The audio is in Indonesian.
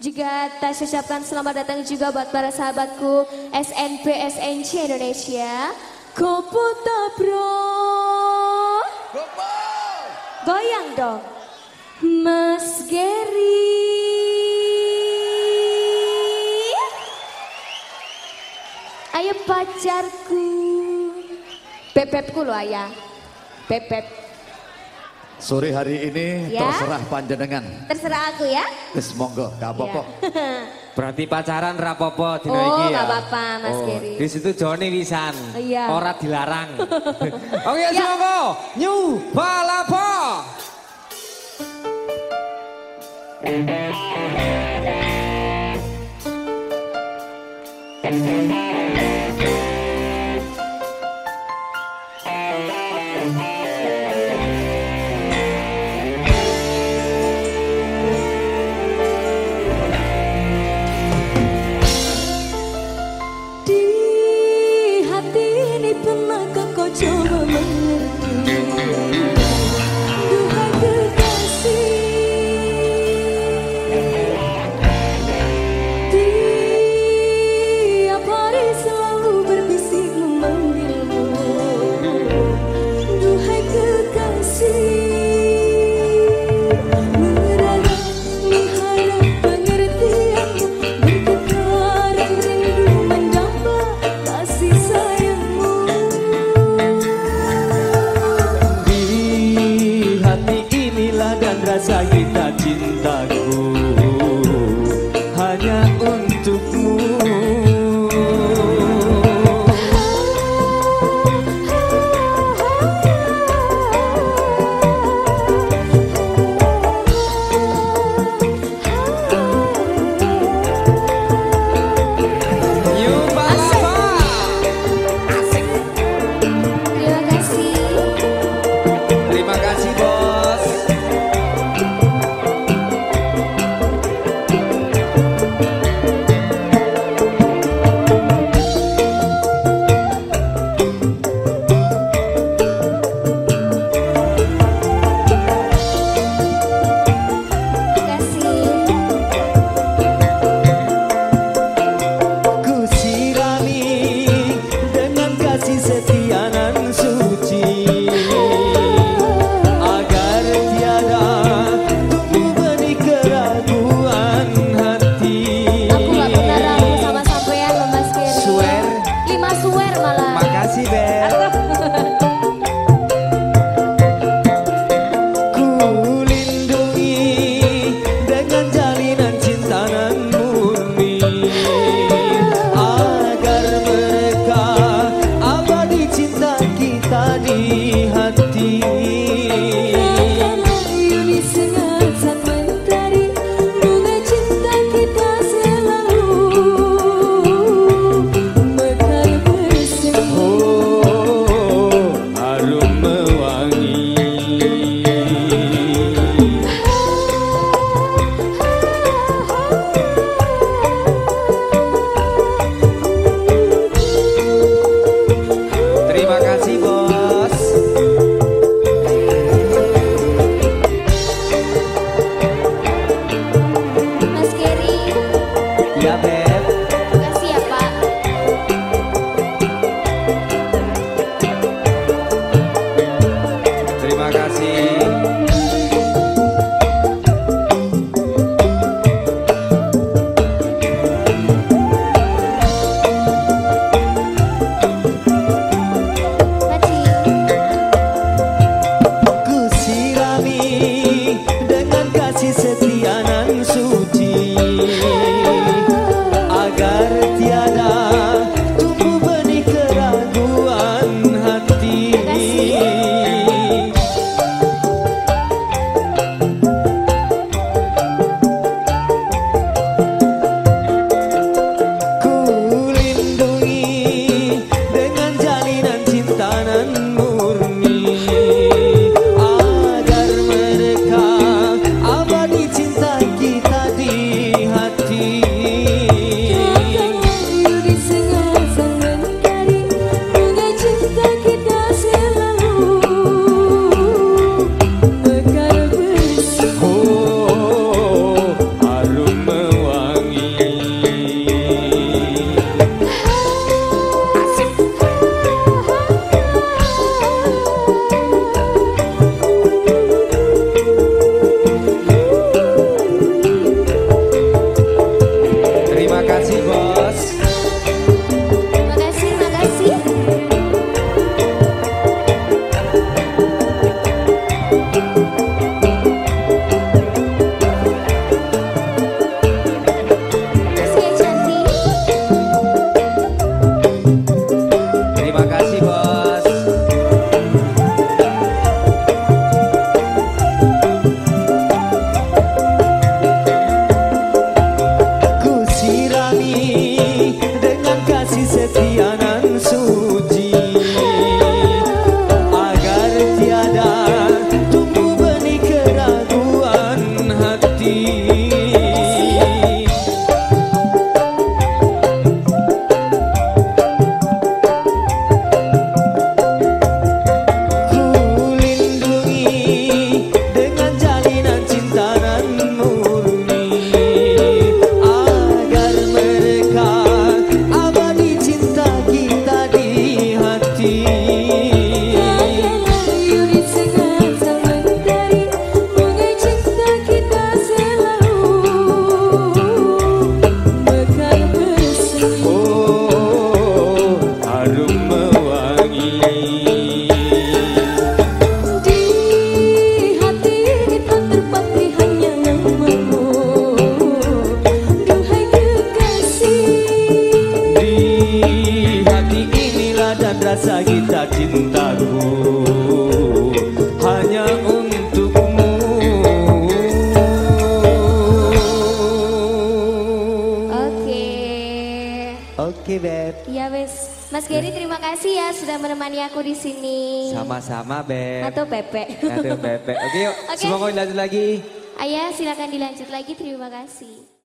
Juga tak ucapkan selamat datang juga buat para sahabatku SNP SNC Indonesia. Komputer bro. Goyang dong. Mas Gary. Ayo pacarku. Bebebku lo ayah. Bebeb. Sore hari ini Ya. terserah panjenengan. Terserah aku ya. Wis monggo, gak apa-apa. Berarti pacaran rapopo dino Oh, iki ya. nggak apa-apa, Mas Geri. Di situ Joni wisan. Iya. Ora dilarang. Oke, Ya. semoga New Balapo. Di dan rasa kita cintaku Hanya untukmu Oke Oke Beb. Ya wes Mas Geri terima kasih ya sudah menemani aku di sini Sama-sama Beb. Atau Pepe Aduh Beb. Oke yuk. Oke. Semua mau lanjut lagi. Ayah silakan dilanjut lagi terima kasih